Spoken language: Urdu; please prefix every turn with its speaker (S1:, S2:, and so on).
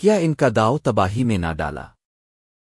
S1: کیا ان کا داؤ تباہی میں نہ ڈالا؟